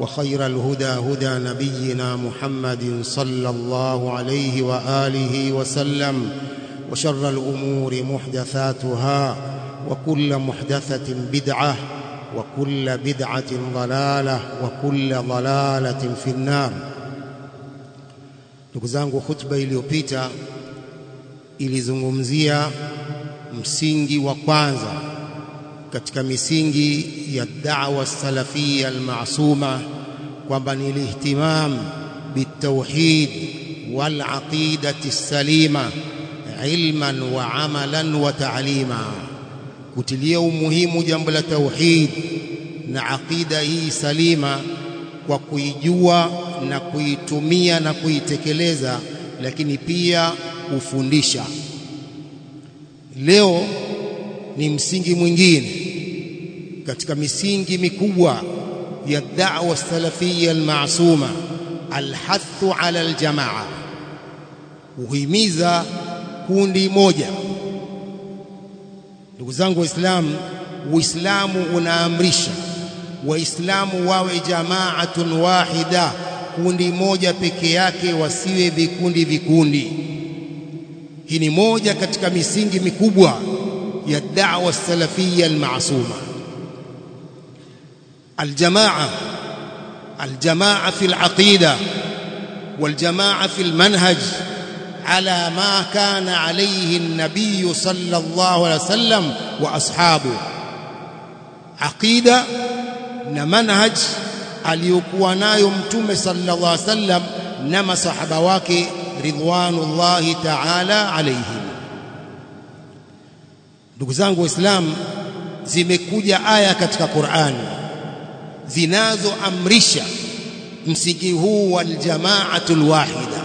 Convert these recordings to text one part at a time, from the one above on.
وخير الهدى هدى نبينا محمد صلى الله عليه وآله وسلم وشر الأمور محدثاتها وكل محدثة بدعة وكل بدعة ضلالة وكل ضلالة في النار. Ndugu zangu khutba iliyopita ilizungumzia msingi wa kwanza. Katika misingi ya da'wa salafia al-ma'suma kwamba ni lihtimam bitawhid wal aqidati salima ilman wa amalan wa ta'lima. Kutilia umuhimu jambo la tauhid na aqida hii salima kwa kuijua na kuitumia na kuitekeleza lakini pia kufundisha. Leo ni msingi mwingine katika misingi mikubwa ya da'wa salafia al-ma'suma alhathu ala aljamaa uhimiza kundi moja. Ndugu zangu waislamu uislamu unaamrisha waislamu wawe jamaatun wahida kundi moja peke yake wasiwe vikundi vikundi. Hii ni moja katika misingi mikubwa ya da'wa salafia al-ma'suma الجماعة الجماعة في العقيدة والجماعة في المنهج على ما كان عليه النبي صلى الله عليه وسلم وأصحابه. عقيدة نمنهج اليكواناي امتم صلى الله عليه وسلم نما صحبواك رضوان الله تعالى عليهم. دوغزانغو إسلام زمكوجة آية كتك قرآن قرآن. Zinazoamrisha msingi huu wal jamaatul wahida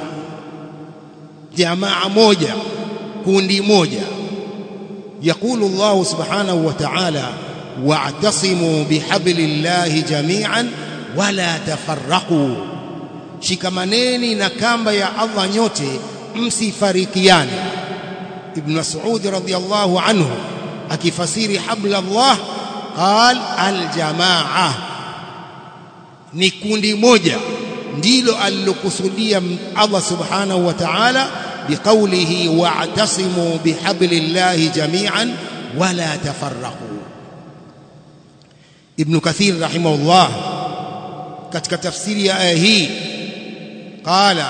jamaa moja kundi moja yakulu Allah subhanahu wa ta'ala wa'tasimu bihablillahi jami'an wala tafarraqu shikamaneni na kamba ya Allah nyote msifarikiane ibn Mas'ud radhiyallahu anhu akifasiri habla Allah qal aljamaa ni kundi moja ndilo alilokusudia Allah subhanahu wa ta'ala biqawlihi wa'tasimu bihablillahi jami'an wala tafarraqu ibn kathir rahimahullah katika tafsiri ya aya hii qala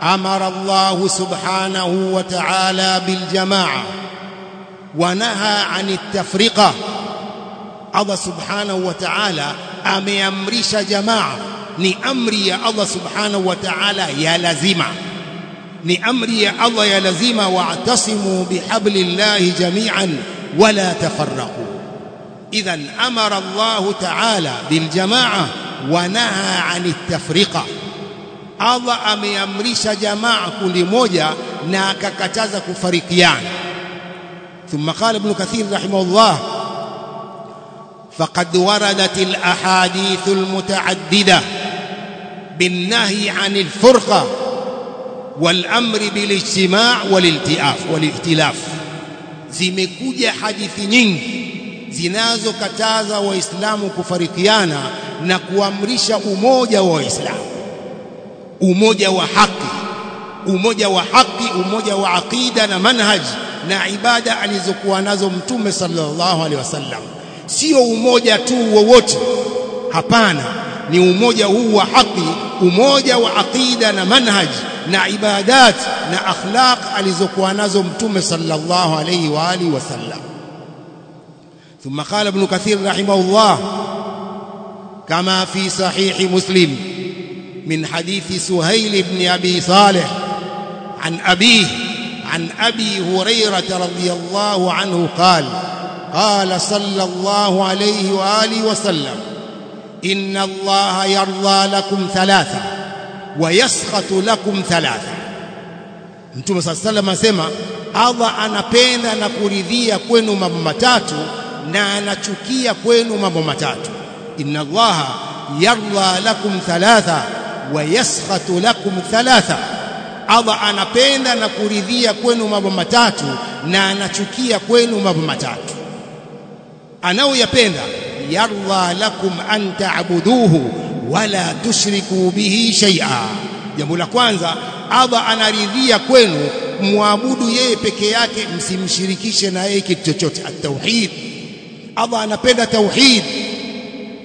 amara Allah subhanahu wa ta'ala bil jamaa wa naha 'anit tafriqa Allah subhanahu wa ta'ala ameamrisha jamaa ni amri ya Allah subhanahu wa ta'ala ya lazima ni amri ya Allah ya lazima wa'tasimu bihablillahi jami'an wala tafarraqu idhan amara Allah ta'ala bil jamaa wa naha 'anit tafriqa Allah ameamrisha jamaa kundi moja na akakataza kufarikiana thumma qala ibn kathir rahimahullah فقد وردت الأحاديث المتعددة بالنهي عن الفرقة والأمر بالاجتماع والالتئاف والائتلاف zimekuja hadithi nyingi zinazokataza waislamu kufarikiana na kuamrisha umoja wa waislamu umoja wa haki umoja wa haki umoja wa aqida na manhaj na ibada alizokuwa nazo mtume sallallahu alaihi wasallam Sio umoja tu wowote hapana ni umoja huu wa haki umoja wa aqida na manhaj na ibadat na akhlaq alizokuwa nazo mtume sallallahu alayhi wa alihi wasallam ثم قال ابن كثير رحمه الله كما في صحيح مسلم من حديث سهيل بن أبي صالح عن أبيه عن أبي هريرة رضي الله عنه قال قال صلى الله عليه وآله وسلم إن الله يرضى لكم ثلاثة ويسخط لكم ثلاثة Mtume صلى الله عليه وسلم asema Allah anapenda na kuridhia kwenu mambo matatu na anachukia kwenu mambo matatu inna allaha yarda lakum thalatha wa yaskhatu lakum thalatha Allah anapenda na kuridhia kwenu mambo matatu na anachukia kwenu mambo matatu anaoyapenda yarda lakum an ta'buduhu wala tushriku bihi shay'a. Jambo la kwanza Allah anaridhia kwenu muabudu yeye peke yake msimshirikishe na yeye kitu chochote. At-tauhid. Allah anapenda tauhid.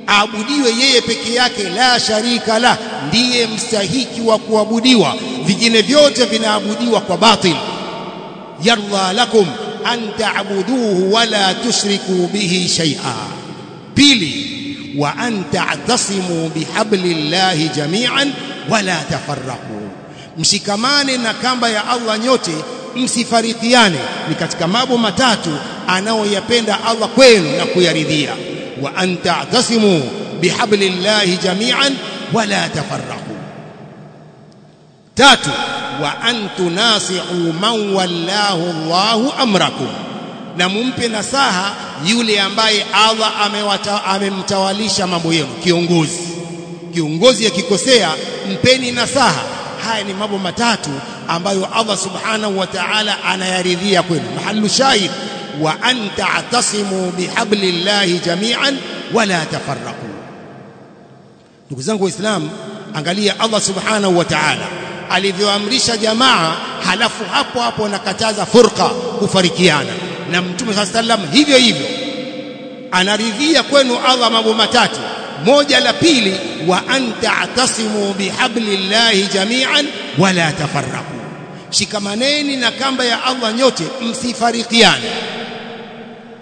Aabudiwe yeye peke yake la sharika la ndiye mstahiki wa kuabudiwa. Vingine vyote vinaabudiwa kwa batil. Yarda lakum an ta'buduhu wala tushriku bihi shay'a. Pili wa an ta'tasimu bihablillahi jami'an wala tafarraqu. Mshikamane na kamba ya Allah nyote msifarikiane. Ni katika mambo matatu anaoyapenda Allah kwenu na kuyaridhia. Wa an ta'tasimu bihablillahi jami'an wala tafarraqu. Tatu wa antunasihu man wallahu Allahu amrakum. Na mumpe nasaha yule ambaye Allah amemtawalisha mambo yenu. Kiongozi. Kiongozi akikosea mpeni nasaha. Haya ni mambo matatu ambayo Allah subhanahu wa ta'ala anayaridhia kwenu. Mahallu shahid wa an ta'tasimu bihablillahi jami'an wala tafarraqu. Ndugu zangu waislamu angalia Allah subhanahu wa ta'ala alivyoamrisha jamaa halafu hapo hapo anakataza furqa kufarikiana. Na mtume sala sallam hivyo hivyo. Anaridhia kwenu Allah mambo matatu. Moja la pili wa anta atasimu bihablillahi jami'an wala tafarraqu. Shikamaneni na kamba ya Allah nyote msifarikiane.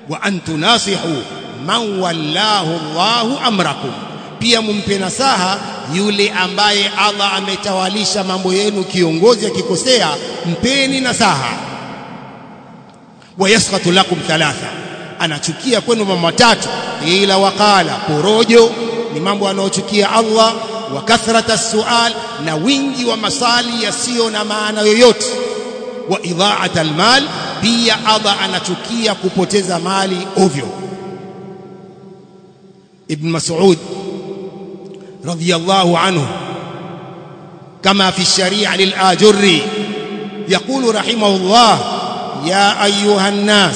Wa antunasihu man wallahu Allahu amrakum. Pia mumpe nasaha yule ambaye Allah ametawalisha mambo yenu kiongozi akikosea mpeni nasaha. Wayasqatu lakum thalatha. Anachukia kwenu mambo matatu. Ila waqala porojo ni mambo anaochukia Allah. Wa kathrata sual na wingi wa masali yasiyo na maana yoyote. Wa idha'at almal pia Allah anachukia kupoteza mali ovyo. Ibn mas'ud رضي الله عنه كما في الشريعة للآجر يقول رحمه الله يا أيها الناس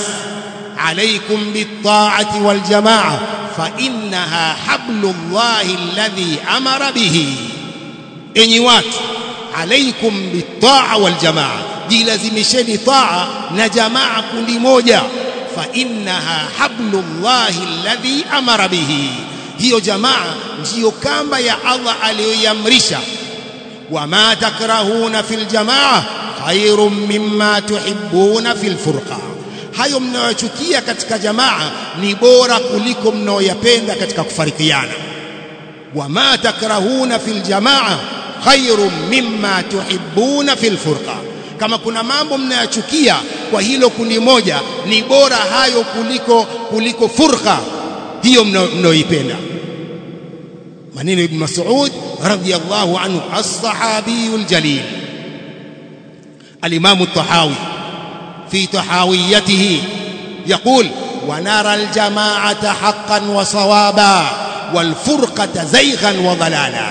عليكم بالطاعة والجماعة فإنها حبل الله الذي أمر به. إنيوات عليكم بالطاعة والجماعة. دي لازم شني طاعة نجماعة كل موجة. فإنها حبل الله الذي أمر به. Hiyo jamaa ndiyo kamba ya Allah aliyoiamrisha. Wama takrahuna fil jamaa khairum mimma tuhibbuna fil furqa. Hayo mnayochukia katika jamaa ni bora kuliko mnayoyapenda katika kufarikiana. Wama takrahuna fil jamaa khairum mimma tuhibbuna fil furqa. Kama kuna mambo mnayachukia kwa hilo kundi moja ni bora hayo kuliko kuliko furqa hiyo mnayoipenda maneno ibn Mas'ud radiyallahu anhu as-sahabiyul jalil al-imam at-tahawi fi tahawiyatihi يقول ونرى الجماعة حقا وصوابا والفرقة زيغا وضلالا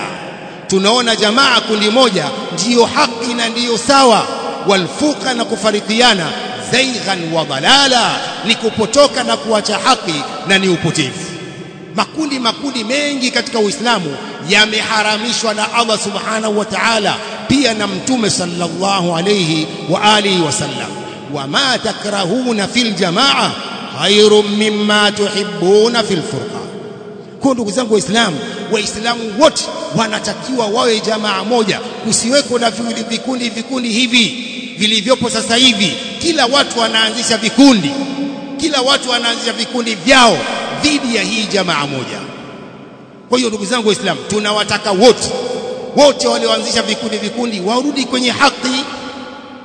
tunaona jamaa kundi moja ndiyo haki na ndiyo sawa walfuqa na kufarikiana zaighan wa dalala ni kupotoka na kuacha haki na ni upotevu makundi makundi mengi katika Uislamu yameharamishwa na Allah subhanahu wa ta'ala pia na mtume sallallahu alayhi wa alihi wasallam wama takrahuna fil jamaa khairum mimma tuhibbuna fil furqa. Kwa ndugu zangu waislamu waislamu wote wanatakiwa wawe jamaa moja. Kusiweko na vikundi vikundi hivi vilivyopo sasa hivi. Kila watu wanaanzisha vikundi. Kila watu wanaanzisha vikundi vyao dhidi ya hii jamaa moja. Kwa hiyo ndugu zangu waislamu tunawataka wote wote walioanzisha vikundi vikundi warudi kwenye haki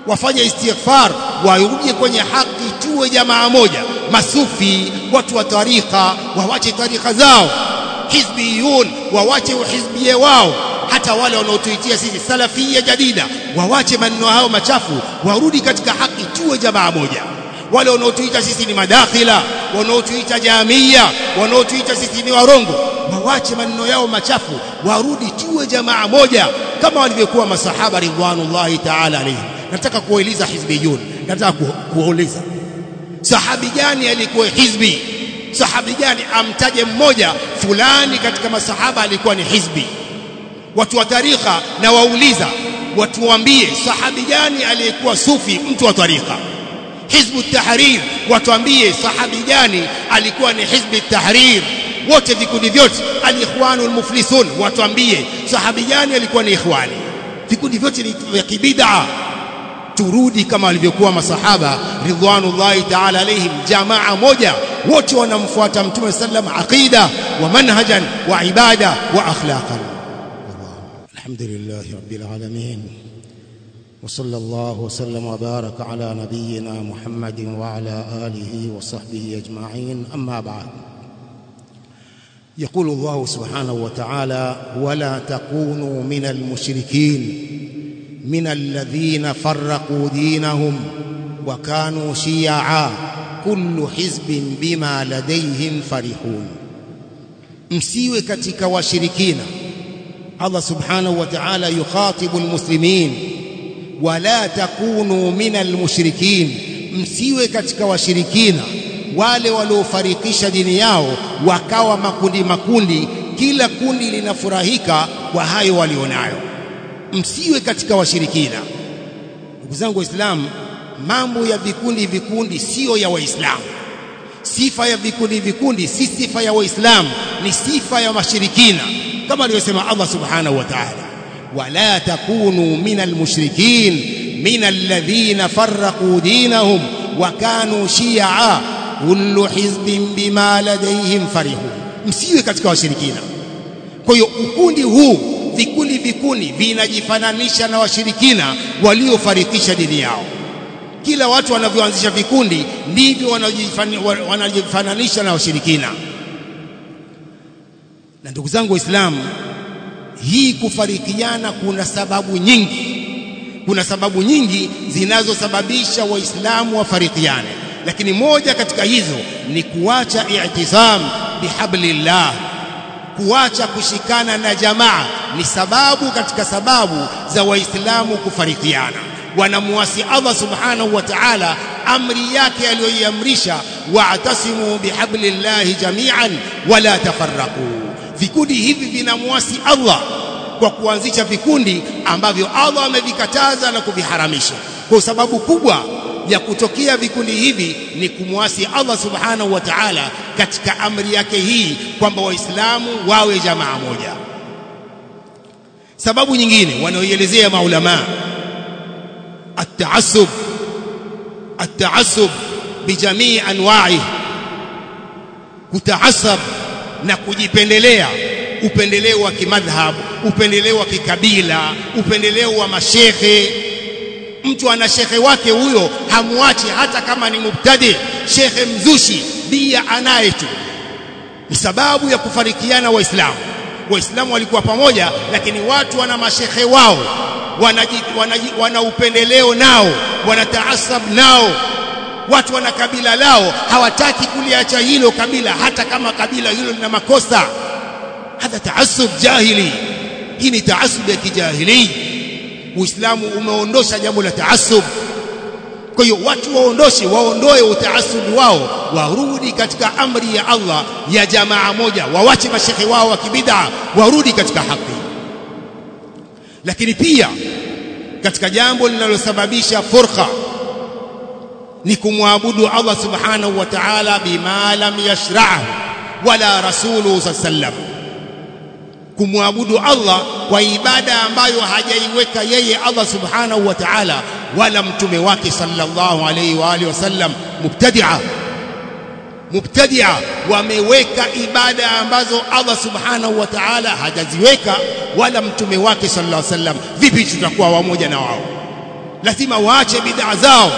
wafanye istighfar warudi kwenye haki tuwe jamaa moja masufi watu wa tarika wawache tarika zao hizbiyun wawache uhizbie wao. Hata wale wanaotuitia sisi salafia jadida wawache maneno hayo machafu warudi katika haki tuwe jamaa moja. Wale wanaotuita sisi ni madakhila wanaotuita jamia wanaotuita sisi ni warongo wawache maneno yao machafu warudi tuwe jamaa moja kama walivyokuwa masahaba ridwanullahi ta'ala alayhi nataka kuuliza hizbiyun nataka kuuliza sahabi gani alikuwa hizbi? Sahabi gani amtaje mmoja fulani katika masahaba alikuwa ni hizbi? Watu wa tarika na wauliza watuambie sahabi gani aliyekuwa sufi mtu wa tarika hizbu tahrir. Watuambie sahabi gani alikuwa ni hizbi tahrir? Wote vikundi vyote. Alikhwanu almuflisun watuambie sahabi gani alikuwa ni ikhwani? Vikundi vyote ni vya kibid'a. Turudi kama walivyokuwa masahaba ridwanullahi ta'ala alaihim jamaa moja. Wote wanamfuata mtume sallam aqida wa manhajan wa ibada wa akhlaqan. Alhamdulillahirabbil alamin وصلى الله وسلم وبارك على نبينا محمد وعلى آله وصحبه أجمعين. أما بعد يقول الله سبحانه وتعالى ولا تكونوا من المشركين من الذين فرقوا دينهم وكانوا شيعا كل حزب بما لديهم فرحون. Msiwe washirikina. Allah subhanahu wa ta'ala yukhatibu almuslimin. Wala takunu minal mushrikin msiwe katika washirikina. Wale waliofarikisha dini yao wakawa makundi makundi kila kundi linafurahika kwa hayo walionayo. Msiwe katika washirikina. Ndugu zangu waislamu mambo ya vikundi vikundi siyo ya waislamu. Sifa ya vikundi vikundi si sifa ya waislamu ni sifa ya washirikina, kama alivyosema Allah subhanahu wa ta'ala ولا تكونوا من المشركين من الذين فرقوا دينهم وكانوا شيعا كل حزب بما لديهم فرحون msiwe katika washirikina kwa hiyo ukundi huu vikundi vikundi vinajifananisha na washirikina waliofarikisha dini yao kila watu wanavyoanzisha vikundi ndivyo wanajifananisha na washirikina na ndugu zangu waislamu hii kufarikiana kuna sababu nyingi. Kuna sababu nyingi zinazosababisha waislamu wafarikiane. Lakini moja katika hizo ni kuacha i'tisam bihablillah. Kuacha kushikana na jamaa ni sababu katika sababu za waislamu kufarikiana. Wanamuasi Allah subhanahu wa ta'ala amri yake aliyoiamrisha wa'tasimu bihablillahi jami'an wala tafarraqu vikundi hivi vinamwasi Allah kwa kuanzisha vikundi ambavyo Allah amevikataza na kuviharamisha. Kwa sababu kubwa ya kutokea vikundi hivi ni kumwasi Allah subhanahu wa ta'ala katika amri yake hii kwamba waislamu wawe jamaa moja. Sababu nyingine wanaoielezea maulama at-ta'assub at-ta'assub bijamii anwa'i kutaasab na kujipendelea. Upendeleo wa kimadhhabu upendeleo wa kikabila upendeleo wa mashehe. Mtu ana shehe wake huyo hamwachi hata kama ni mubtadi. Shekhe mzushi bia anaye tu. Ni sababu ya kufarikiana waislamu. Waislamu walikuwa pamoja lakini watu wana mashehe wao. Wana, wana, wana upendeleo nao. Wanataasab nao watu wana kabila lao hawataki kuliacha hilo kabila hata kama kabila hilo lina makosa. Hadha taasub jahili. Hii ni taasub ya kijahili. Uislamu umeondosha jambo la taasub. Kwa hiyo watu waondoshe waondoe utaasubi wao warudi katika amri ya Allah ya jamaa moja wawache mashehe wao wa kibid'a warudi katika haki. Lakini pia katika jambo linalosababisha furqa ni kumwabudu Allah subhanahu wa ta'ala bima lam yashra'ahu wala rasuluhu sallam kumwabudu Allah kwa ibada ambayo hajaiweka yeye Allah subhanahu wa ta'ala wala mtume wake sallallahu alayhi wa alihi wasallam. Mubtadi'a. Mubtadi'a. Wameweka ibada ambazo Allah subhanahu wa ta'ala hajaziweka wala mtume wake sallallahu alayhi wasallam. Vipi tutakuwa wamoja na wao? Lazima waache bid'a zao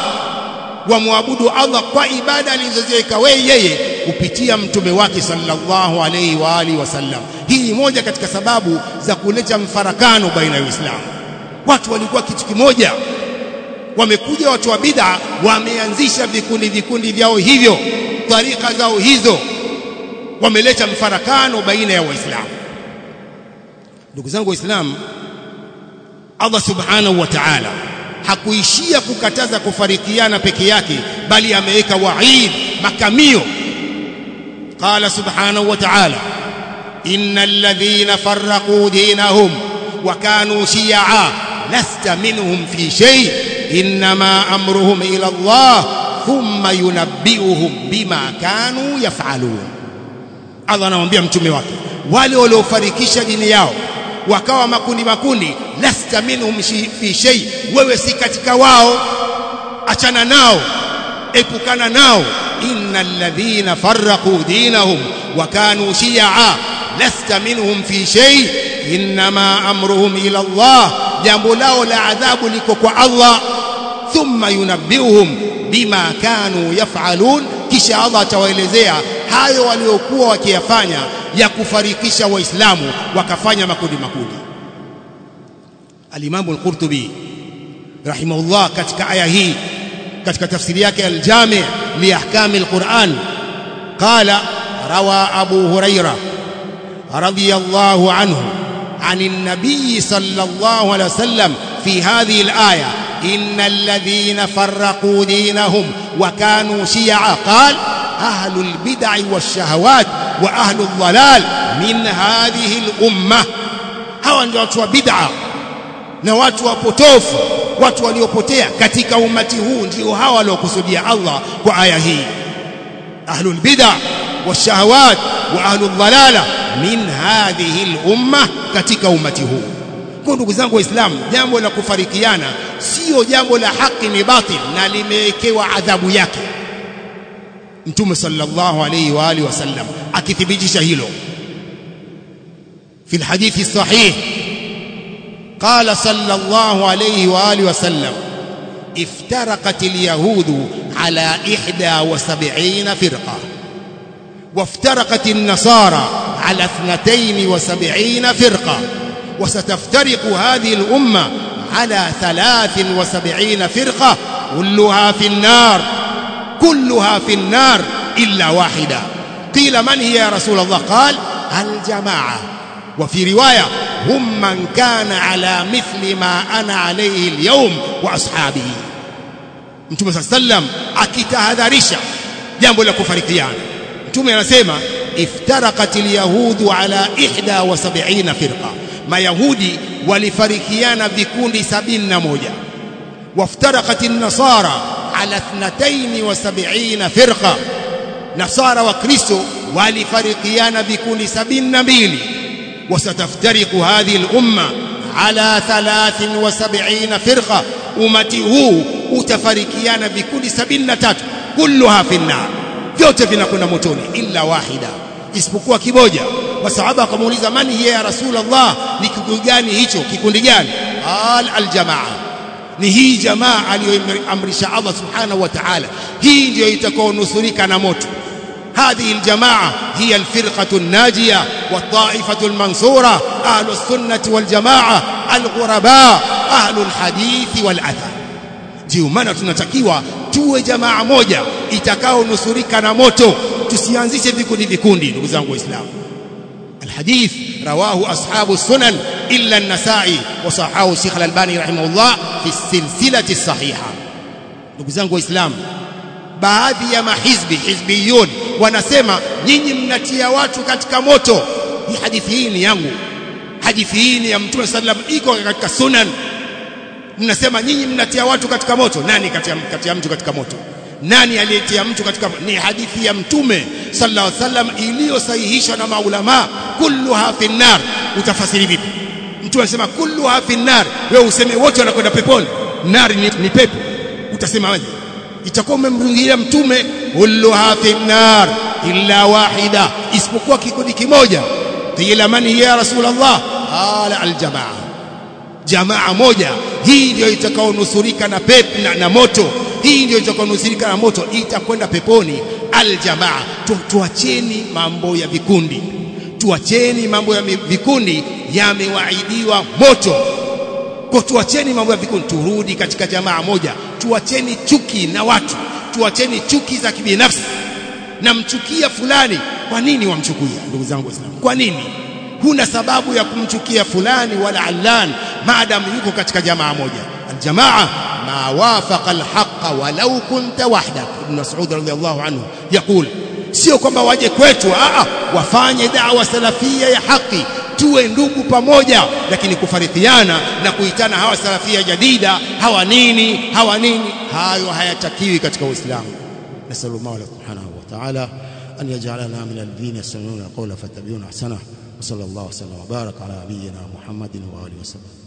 wamwabudu Allah kwa ibada alizoziweka wewe yeye kupitia mtume wake sallallahu alayhi wa alihi wasallam. Hii ni moja katika sababu za kuleta mfarakano baina ya Uislamu. Watu walikuwa kitu kimoja. Wamekuja watu wa bid'a wameanzisha vikundi vikundi vyao hivyo tarika zao hizo. Wameleta mfarakano baina ya waislamu. Ndugu zangu waislamu Allah subhanahu wa ta'ala hakuishia kukataza kufarikiana peke yake bali ameweka waid makamio. Qala subhanahu wa ta'ala innal ladhina farraqu dinahum wa kanu shi'a lasta minhum fi shay inma amruhum ila Allah thumma yunabbi'uhum bima kanu yaf'alun. Allah anamwambia mtume wake wale waliofarikisha dini yao wakawa makundi makundi lasta minhum fi shay wewe si katika wao achana nao epukana nao. Innal ladhina farraqu dinahum wa kanu shi'a lasta minhum fi shay inma amruhum ila Allah jambo lao la adhabu liko kwa Allah. Thumma yunabbiuhum bima kanu yaf'alun kisha Allah atawaelezea hayo waliokuwa wakiyafanya ya kufarikisha waislamu wakafanya makundi makundi Al-Imam Al-Qurtubi rahimahullah katika aya hii katika tafsiri yake al-Jami' li ahkam al-Quran qala rawa Abu Hurairah radiyallahu anhu عن النبي صلى الله عليه وسلم في هذه الآية إن الذين فرقوا دينهم وكانوا شيعا قال أهل البدع والشهوات وأهل الضلال من هذه الأمة hawa ndio watu wa bid'a na watu wapotofu watu waliopotea katika umati huu ndio hawa waliokusudia Allah kwa aya hii ahlul bid'a washahawat wa ahlul dhalala min hadhihi al-umma katika umati huu kwa ndugu zangu waislamu jambo la kufarikiana sio jambo la haki ni batil na limewekewa adhabu yake Mtume sallallahu alayhi wa alihi wasallam akithibitisha hilo. في الحديث الصحيح قال صلى الله عليه واله وسلم افترقت اليهود على إحدى وسبعين فرقة وافترقت النصارى على اثنتين وسبعين فرقة وستفترق هذه الأمة على ثلاث وسبعين فرقة كلها في النار كلها في النار إلا واحدة. قيل من هي يا رسول الله؟ قال الجماعة. وفي رواية هم من كان على مثل ما أنا عليه اليوم وأصحابه. نتوم صلى الله عليه وسلم أكتهدارشة جنبوا لكم فريقيان. نتوم أنا سيما افترقت اليهود على إحدى وسبعين فرقة. ما يهودي ولفريكيان بكون سبين نموجة وافترقت النصارى ala 72 firqa. Nasara wa kristo walifarikiana vikundi 72 wasataftariku hadhihi al-umma ala 73 firqa. Umati huu utafarikiana vikundi 73 kulluha fi nnar vyote vinakwenda motoni illa wahida. Isipokuwa kimoja. Masahaba akamuuliza mani hiya ya rasulullah? Ni kikundi gani hicho? Kikundi gani? Al aljamaa. ni hii jamaa aliyoamrisha Allah subhanahu wa ta'ala hii ndio itakayonusurika na moto هذه الجماعة هي الفرقة الناجية والطائفة المنصورة أهل السنة والجماعة الغرباء أهل الحديث والأثر. جيو مانا تنتكيوا؟ توي جماعة موجة. إتكاو نسوريكا نموتو تسيانزيش بكوني بكوني نبزان الإسلام الحديث رواه أصحاب السنن. Illa an-Nasa'i wa sahahu Sheikh al-Albani rahimahullah fi silsilati sahiha ndugu zangu waislamu baadhi ya mahizbi hizbiyun wanasema nyinyi mnatia watu katika moto. Hii hadithi hii ni yangu. Hadithi hii ni ya mtume sallam iko katika sunan. Mnasema nyinyi mnatia watu katika moto. Nani kati ya mtu katika moto? Nani aliyetia mtu katika ni hadithi ya mtume sallallahu alaihi wasallam iliyosahihishwa na maulama kulluha fi nar. Utafasiri vipi mtu anasema kullu hafi nar. Wewe useme wote wanakwenda peponi. Nari ni, ni pepo. Utasemaje itakuwa umemrungia mtume kullu hafi nar illa wahida. Isipokuwa kikundi kimoja. Qila man ya rasulullah? Qala aljamaa jamaa. Moja. Hii ndio itakaonusurika na pep na, na moto. Hii ndio itakaonusurika na moto. Itakwenda peponi. Aljamaa tu, tuacheni mambo ya vikundi. Tuacheni mambo ya vikundi yamewaidiwa moto. Kwa tuacheni mambo ya vikundi turudi katika jamaa moja. Tuacheni chuki na watu. Tuacheni chuki za kibinafsi. Namchukia fulani. Kwa nini wamchukia ndugu zangu waislamu? Kwa nini? Huna sababu ya kumchukia fulani wala allan maadamu yuko katika jamaa moja. Aljamaa ma wafaqa alhaqa walau kunta wahda ibn mas'ud radhiyallahu anhu yaqul sio kwamba waje kwetu a wafanye da'wa salafia ya haki tuwe ndugu pamoja, lakini kufarithiana na kuitana hawa salafia jadida hawa nini hawa nini, hayo hayatakiwi katika Uislamu. Nasallallahu subhanahu wa ta'ala an yaj'alana min alladhina yastami'una qawla fatabiuna ahsana wa sallallahu wa sallam wa baraka ala nabiyyina Muhammadin wa alihi wasallam.